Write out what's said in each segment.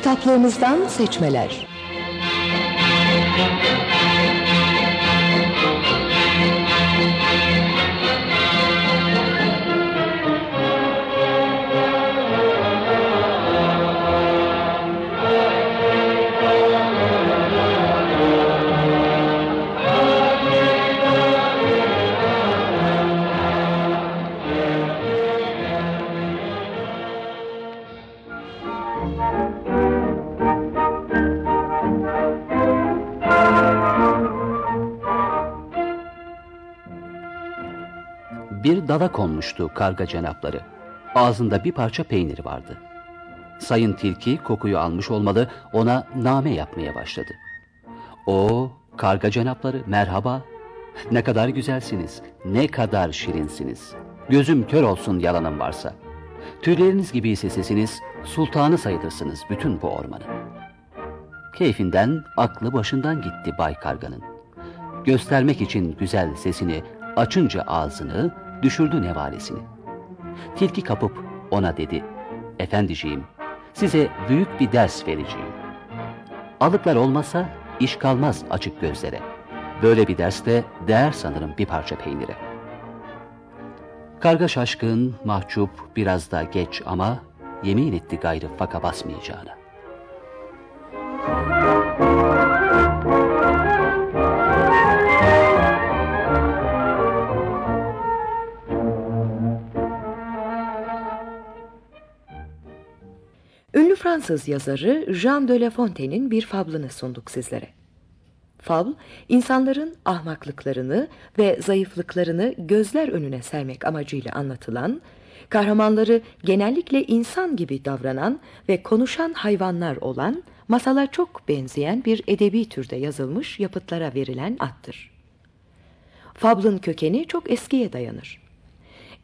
Kitaplığımızdan seçmeler. Dala konmuştu karga cenapları. Ağzında bir parça peynir vardı. Sayın tilki kokuyu almış olmalı ona name yapmaya başladı. O karga cenapları merhaba. Ne kadar güzelsiniz, ne kadar şirinsiniz. Gözüm kör olsun yalanım varsa. Tüyleriniz gibi ise sesiniz, sultanı sayılırsınız bütün bu ormanın. Keyfinden aklı başından gitti Bay Karga'nın. Göstermek için güzel sesini, açınca ağzını, düşürdü nevalesini. Tilki kapıp ona dedi, efendiciğim size büyük bir ders vereceğim. Alıklar olmasa iş kalmaz açık gözlere. Böyle bir derste değer sanırım bir parça peynire. Karga şaşkın, mahcup, biraz da geç ama yemin etti gayrı faka basmayacağına. Fransız yazarı Jean de La Fontaine'in bir fablını sunduk sizlere. Fabl, insanların ahmaklıklarını ve zayıflıklarını gözler önüne sermek amacıyla anlatılan, kahramanları genellikle insan gibi davranan ve konuşan hayvanlar olan, masala çok benzeyen bir edebi türde yazılmış yapıtlara verilen addır. Fablın kökeni çok eskiye dayanır.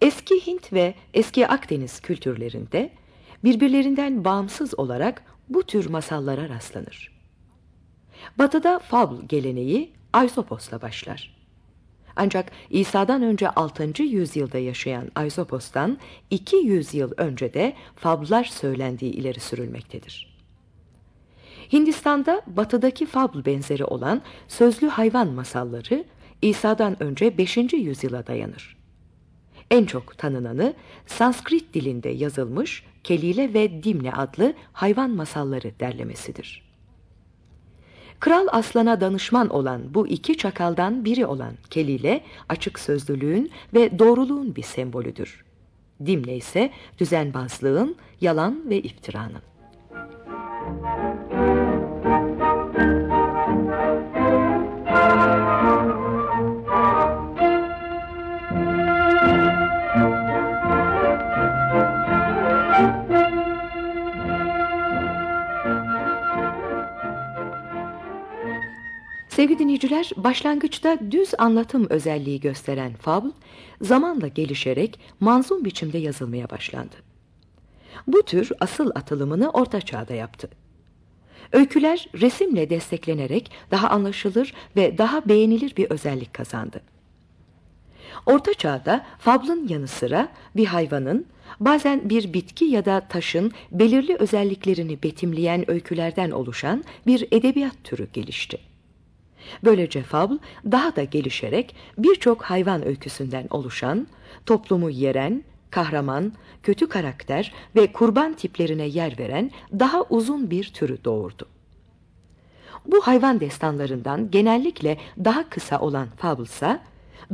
Eski Hint ve eski Akdeniz kültürlerinde birbirlerinden bağımsız olarak bu tür masallara rastlanır. Batı'da fabl geleneği Aysopos'la başlar. Ancak İsa'dan önce 6. yüzyılda yaşayan Aysopos'tan 200 yıl önce de fablar söylendiği ileri sürülmektedir. Hindistan'da batıdaki fabl benzeri olan sözlü hayvan masalları İsa'dan önce 5. yüzyıla dayanır. En çok tanınanı Sanskrit dilinde yazılmış Kelile ve Dimne adlı hayvan masalları derlemesidir. Kral Aslan'a danışman olan bu iki çakaldan biri olan Kelile, açık sözlülüğün ve doğruluğun bir sembolüdür. Dimne ise düzenbazlığın, yalan ve iftiranın. Sevgili dinleyiciler, başlangıçta düz anlatım özelliği gösteren fabl, zamanla gelişerek manzum biçimde yazılmaya başlandı. Bu tür asıl atılımını Orta Çağ'da yaptı. Öyküler resimle desteklenerek daha anlaşılır ve daha beğenilir bir özellik kazandı. Orta Çağ'da fablın yanı sıra bir hayvanın, bazen bir bitki ya da taşın belirli özelliklerini betimleyen öykülerden oluşan bir edebiyat türü gelişti. Böylece fabl daha da gelişerek birçok hayvan öyküsünden oluşan, toplumu yeren, kahraman, kötü karakter ve kurban tiplerine yer veren daha uzun bir türü doğurdu. Bu hayvan destanlarından genellikle daha kısa olan fablsa,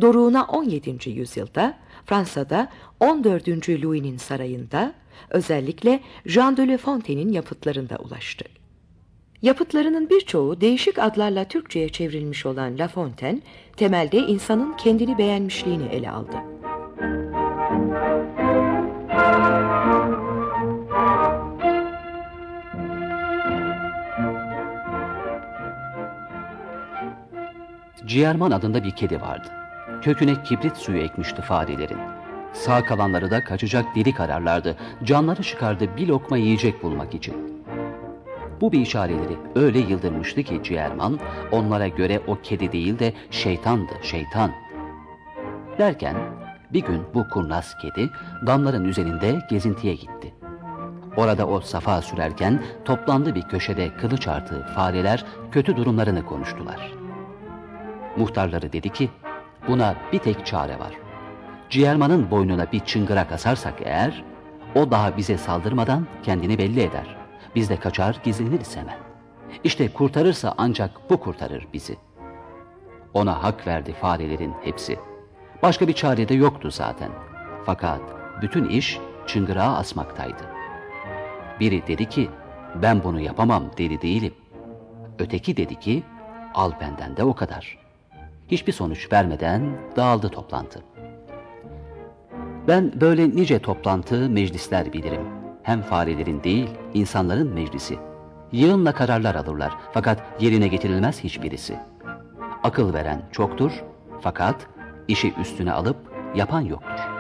doruğuna 17. yüzyılda Fransa'da 14. Louis'nin sarayında özellikle Jean de La Fontaine'in yapıtlarında ulaştı. Yapıtlarının birçoğu değişik adlarla Türkçe'ye çevrilmiş olan La Fontaine, temelde insanın kendini beğenmişliğini ele aldı. Ciğerman adında bir kedi vardı. Köküne kibrit suyu ekmişti farelerin. Sağ kalanları da kaçacak delik ararlardı. Canları çıkardı bir lokma yiyecek bulmak için. Bu bir işareleri öyle yıldırmıştı ki Ciğerman onlara göre o kedi değil de şeytandı şeytan. Derken bir gün bu kurnaz kedi damların üzerinde gezintiye gitti. Orada o safa sürerken toplandı bir köşede kılıç artığı fareler kötü durumlarını konuştular. Muhtarları dedi ki, buna bir tek çare var. Ciğermanın boynuna bir çıngırak asarsak eğer, o daha bize saldırmadan kendini belli eder. Biz de kaçar gizleniriz hemen. İşte kurtarırsa ancak bu kurtarır bizi. Ona hak verdi farelerin hepsi. Başka bir çare de yoktu zaten. Fakat bütün iş çıngırağı asmaktaydı. Biri dedi ki, ben bunu yapamam deli değilim. Öteki dedi ki, al benden de o kadar. Hiçbir sonuç vermeden dağıldı toplantı. Ben böyle nice toplantı, meclisler bilirim. Hem farelerin değil, insanların meclisi. Yığınla kararlar alırlar fakat yerine getirilmez hiçbirisi. Akıl veren çoktur fakat işi üstüne alıp yapan yoktur.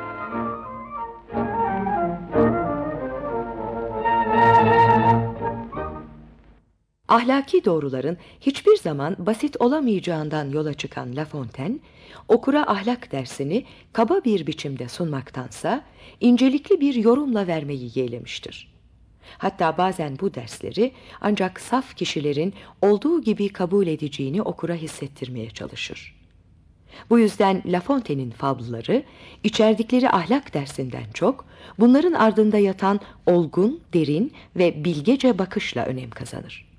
Ahlaki doğruların hiçbir zaman basit olamayacağından yola çıkan La Fontaine, okura ahlak dersini kaba bir biçimde sunmaktansa incelikli bir yorumla vermeyi yeğlemiştir. Hatta bazen bu dersleri ancak saf kişilerin olduğu gibi kabul edeceğini okura hissettirmeye çalışır. Bu yüzden La Fontaine'in fablıları içerdikleri ahlak dersinden çok bunların ardında yatan olgun, derin ve bilgece bakışla önem kazanır.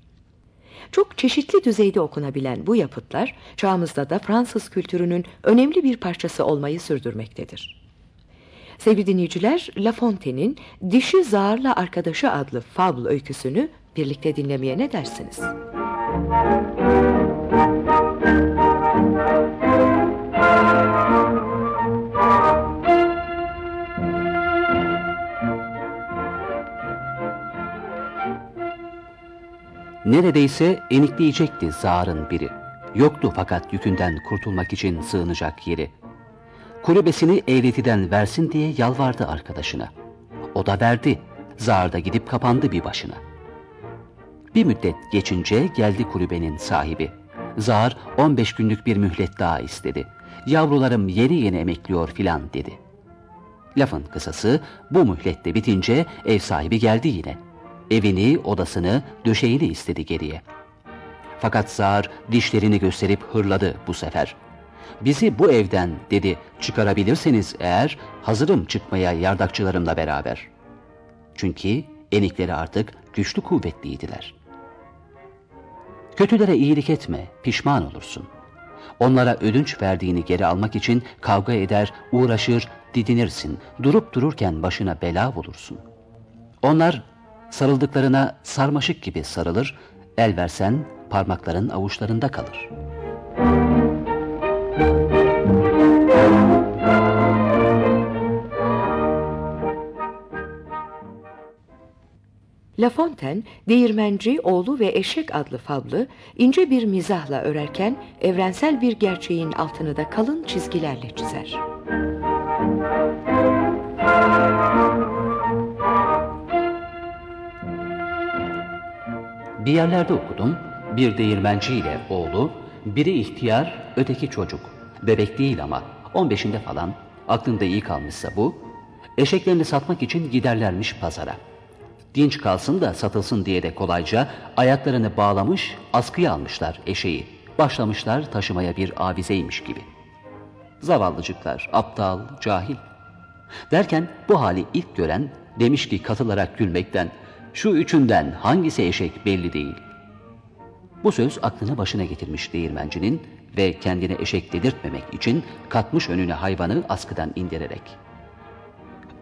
Çok çeşitli düzeyde okunabilen bu yapıtlar çağımızda da Fransız kültürünün önemli bir parçası olmayı sürdürmektedir. Sevgili dinleyiciler, La Fontaine'in Dişi Zağırla Arkadaşı adlı fabl öyküsünü birlikte dinlemeye ne dersiniz? Neredeyse enikleyecekti zarın biri. Yoktu fakat yükünden kurtulmak için sığınacak yeri. Kulübesini eğletiden versin diye yalvardı arkadaşına. O da verdi. Zar da gidip kapandı bir başına. Bir müddet geçince geldi kulübenin sahibi. Zar 15 günlük bir mühlet daha istedi. Yavrularım yeni yeni emekliyor filan dedi. Lafın kısası bu mühlet bitince ev sahibi geldi yine. Evini, odasını, döşeğini istedi geriye. Fakat Zar dişlerini gösterip hırladı bu sefer. Bizi bu evden dedi çıkarabilirseniz eğer hazırım çıkmaya yardakçılarımla beraber. Çünkü enikleri artık güçlü kuvvetliydiler. Kötülere iyilik etme, pişman olursun. Onlara ödünç verdiğini geri almak için kavga eder, uğraşır, didinirsin. Durup dururken başına bela bulursun. Onlar sarıldıklarına sarmaşık gibi sarılır, el versen parmakların avuçlarında kalır. La Fontaine, Değirmenci, Oğlu ve Eşek adlı fablı ince bir mizahla örerken evrensel bir gerçeğin altını da kalın çizgilerle çizer. Bir yerlerde okudum, bir değirmenci ile oğlu, biri ihtiyar, öteki çocuk. Bebek değil ama, 15'inde falan, aklında iyi kalmışsa bu, eşeklerini satmak için giderlermiş pazara. Dinç kalsın da satılsın diye de kolayca ayaklarını bağlamış, askıya almışlar eşeği. Başlamışlar taşımaya bir avizeymiş gibi. Zavallıcıklar, aptal, cahil. Derken bu hali ilk gören demiş ki katılarak gülmekten, şu üçünden hangisi eşek belli değil. Bu söz aklını başına getirmiş değirmencinin ve kendine eşek dedirtmemek için katmış önüne hayvanı askıdan indirerek.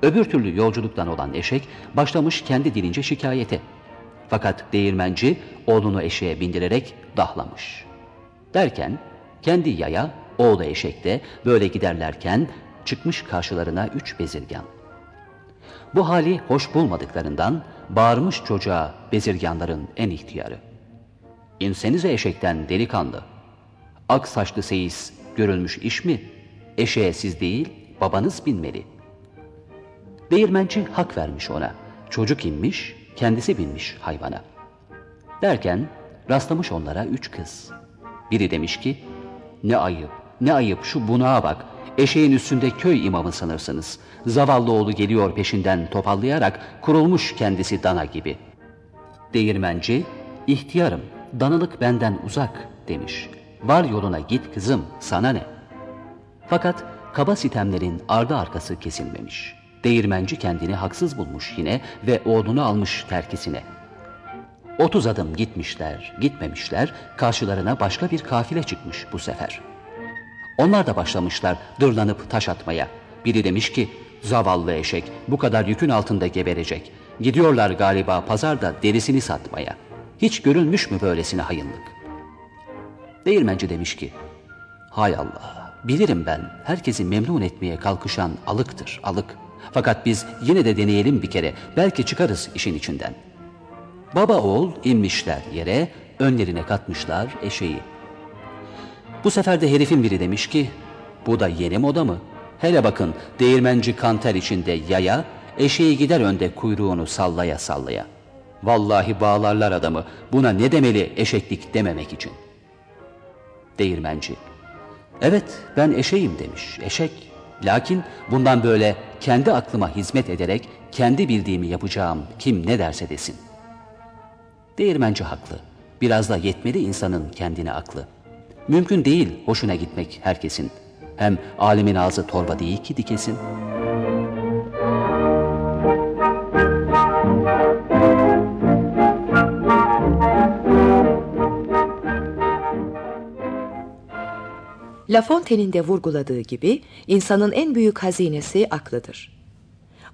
Öbür türlü yolculuktan olan eşek başlamış kendi dilince şikayete. Fakat değirmenci oğlunu eşeğe bindirerek dahlamış. Derken kendi yaya, oğlu eşekte böyle giderlerken çıkmış karşılarına üç bezirgan. Bu hali hoş bulmadıklarından bağırmış çocuğa bezirganların en ihtiyarı. İnsenize eşekten delikanlı. Ak saçlı seyis görülmüş iş mi? Eşeğe siz değil babanız binmeli. Değirmenci hak vermiş ona. Çocuk inmiş, kendisi binmiş hayvana. Derken rastlamış onlara üç kız. Biri demiş ki, ne ayıp, ne ayıp şu bunağa bak, Eşeğin üstünde köy imamı sanırsınız. Zavallı oğlu geliyor peşinden topallayarak kurulmuş kendisi dana gibi. Değirmenci, ihtiyarım, danılık benden uzak demiş. Var yoluna git kızım, sana ne? Fakat kaba sitemlerin ardı arkası kesilmemiş. Değirmenci kendini haksız bulmuş yine ve oğlunu almış terkisine. Otuz adım gitmişler, gitmemişler, karşılarına başka bir kafile çıkmış bu sefer. Onlar da başlamışlar dırlanıp taş atmaya. Biri demiş ki, zavallı eşek bu kadar yükün altında geberecek. Gidiyorlar galiba pazarda derisini satmaya. Hiç görülmüş mü böylesine hayınlık? Değirmenci demiş ki, hay Allah, bilirim ben herkesi memnun etmeye kalkışan alıktır, alık. Fakat biz yine de deneyelim bir kere, belki çıkarız işin içinden. Baba oğul inmişler yere, önlerine katmışlar eşeği. Bu sefer de herifin biri demiş ki, bu da yeni moda mı? Hele bakın değirmenci kanter içinde yaya, eşeği gider önde kuyruğunu sallaya sallaya. Vallahi bağlarlar adamı, buna ne demeli eşeklik dememek için. Değirmenci, evet ben eşeğim demiş, eşek. Lakin bundan böyle kendi aklıma hizmet ederek kendi bildiğimi yapacağım kim ne derse desin. Değirmenci haklı. Biraz da yetmeli insanın kendine aklı. Mümkün değil hoşuna gitmek herkesin. Hem alimin ağzı torba değil ki dikesin. La Fontaine'in de vurguladığı gibi insanın en büyük hazinesi aklıdır.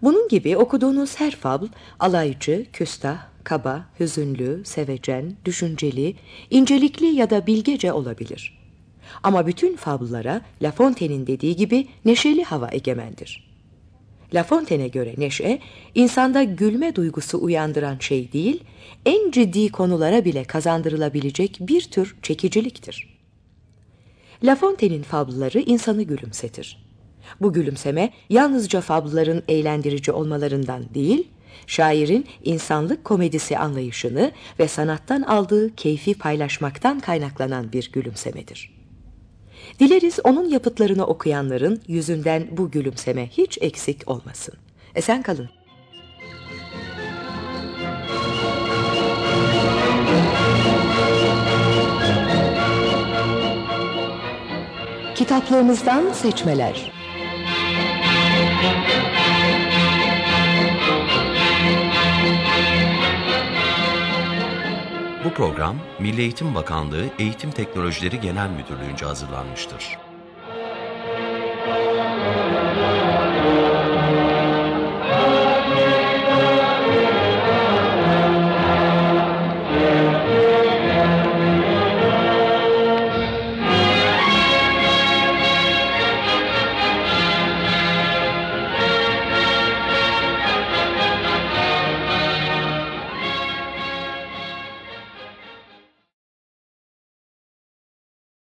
Bunun gibi okuduğunuz her fabl alaycı, küstah, kaba, hüzünlü, sevecen, düşünceli, incelikli ya da bilgece olabilir. Ama bütün fabullara La Fontaine'in dediği gibi neşeli hava egemendir. La Fontaine'e göre neşe, insanda gülme duygusu uyandıran şey değil, en ciddi konulara bile kazandırılabilecek bir tür çekiciliktir. La Fontaine'in fabulları insanı gülümsetir. Bu gülümseme yalnızca fabulların eğlendirici olmalarından değil, şairin insanlık komedisi anlayışını ve sanattan aldığı keyfi paylaşmaktan kaynaklanan bir gülümsemedir. Dileriz onun yapıtlarını okuyanların yüzünden bu gülümseme hiç eksik olmasın. Esen kalın. Kitaplığımızdan seçmeler. Bu program Milli Eğitim Bakanlığı Eğitim Teknolojileri Genel Müdürlüğü'nce hazırlanmıştır.